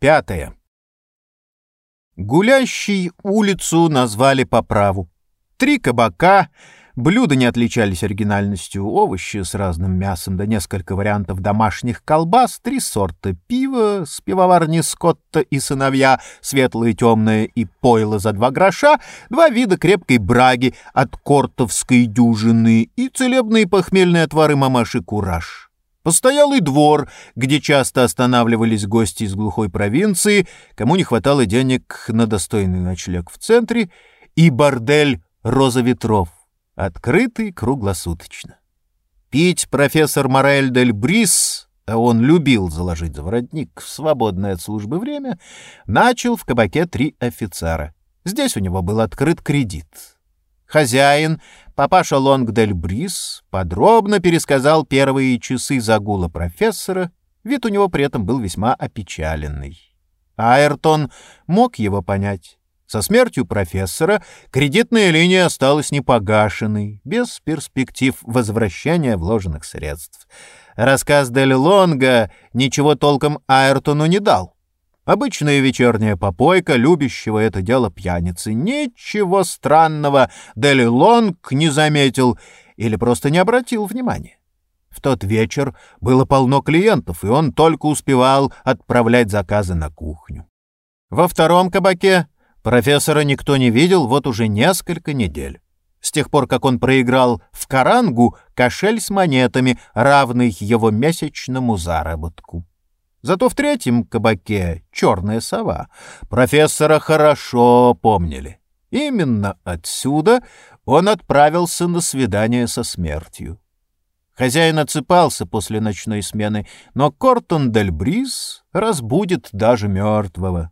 Пятое. Гулящий улицу назвали по праву. Три кабака, блюда не отличались оригинальностью, овощи с разным мясом да несколько вариантов домашних колбас, три сорта пива с пивоварни Скотта и сыновья, светлое, темное и пойло за два гроша, два вида крепкой браги от кортовской дюжины и целебные похмельные отвары мамаши Кураж. Постоялый двор, где часто останавливались гости из глухой провинции, кому не хватало денег на достойный ночлег в центре, и бордель «Роза ветров», открытый круглосуточно. Пить профессор Морель дель Брис, а он любил заложить за воротник в свободное от службы время, начал в кабаке три офицера. Здесь у него был открыт кредит. Хозяин, папаша Лонгдель Брис, подробно пересказал первые часы загула профессора, вид у него при этом был весьма опечаленный. Айртон мог его понять. Со смертью профессора кредитная линия осталась непогашенной, без перспектив возвращения вложенных средств. Рассказ Дель Лонга ничего толком Айртону не дал. Обычная вечерняя попойка любящего это дело пьяницы. Ничего странного Дели Лонг не заметил или просто не обратил внимания. В тот вечер было полно клиентов, и он только успевал отправлять заказы на кухню. Во втором кабаке профессора никто не видел вот уже несколько недель. С тех пор, как он проиграл в карангу кошель с монетами, равный его месячному заработку. Зато в третьем кабаке «Черная сова» профессора хорошо помнили. Именно отсюда он отправился на свидание со смертью. Хозяин отсыпался после ночной смены, но Кортон Дель Бриз разбудит даже мертвого.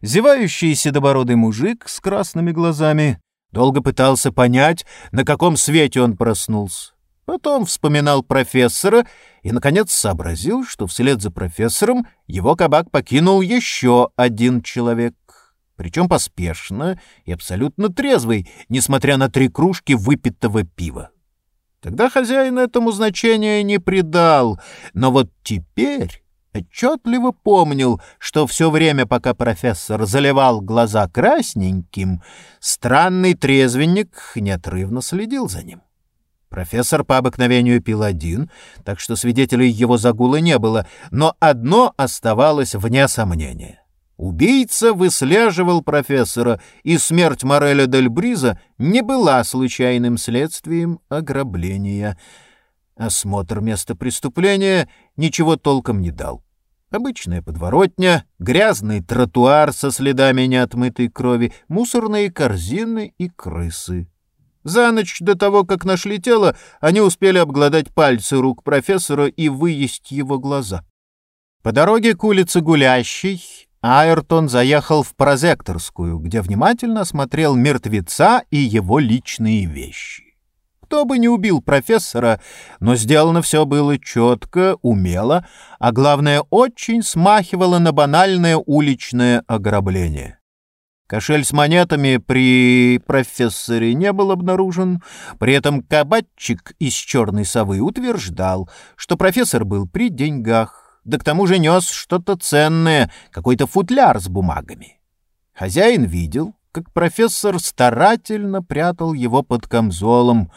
Зевающий седобородый мужик с красными глазами долго пытался понять, на каком свете он проснулся. Потом вспоминал профессора и, наконец, сообразил, что вслед за профессором его кабак покинул еще один человек. Причем поспешно и абсолютно трезвый, несмотря на три кружки выпитого пива. Тогда хозяин этому значения не придал, но вот теперь отчетливо помнил, что все время, пока профессор заливал глаза красненьким, странный трезвенник неотрывно следил за ним. Профессор по обыкновению пил один, так что свидетелей его загула не было, но одно оставалось вне сомнения. Убийца выслеживал профессора, и смерть Мореля дель Бриза не была случайным следствием ограбления. Осмотр места преступления ничего толком не дал. Обычная подворотня, грязный тротуар со следами неотмытой крови, мусорные корзины и крысы. За ночь до того, как нашли тело, они успели обглодать пальцы рук профессора и выесть его глаза. По дороге к улице Гулящей Айртон заехал в прозекторскую, где внимательно осмотрел мертвеца и его личные вещи. Кто бы не убил профессора, но сделано все было четко, умело, а главное, очень смахивало на банальное уличное ограбление. Кошель с монетами при профессоре не был обнаружен. При этом кабачик из черной совы утверждал, что профессор был при деньгах, да к тому же нес что-то ценное, какой-то футляр с бумагами. Хозяин видел, как профессор старательно прятал его под камзолом.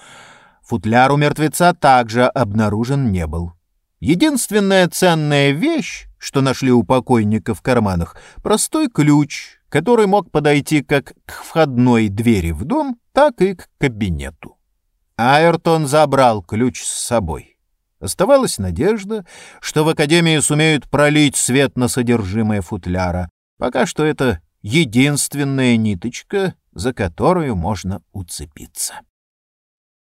Футляр у мертвеца также обнаружен не был. Единственная ценная вещь, что нашли у покойника в карманах, простой ключ, который мог подойти как к входной двери в дом, так и к кабинету. Айртон забрал ключ с собой. Оставалась надежда, что в Академии сумеют пролить свет на содержимое футляра. Пока что это единственная ниточка, за которую можно уцепиться.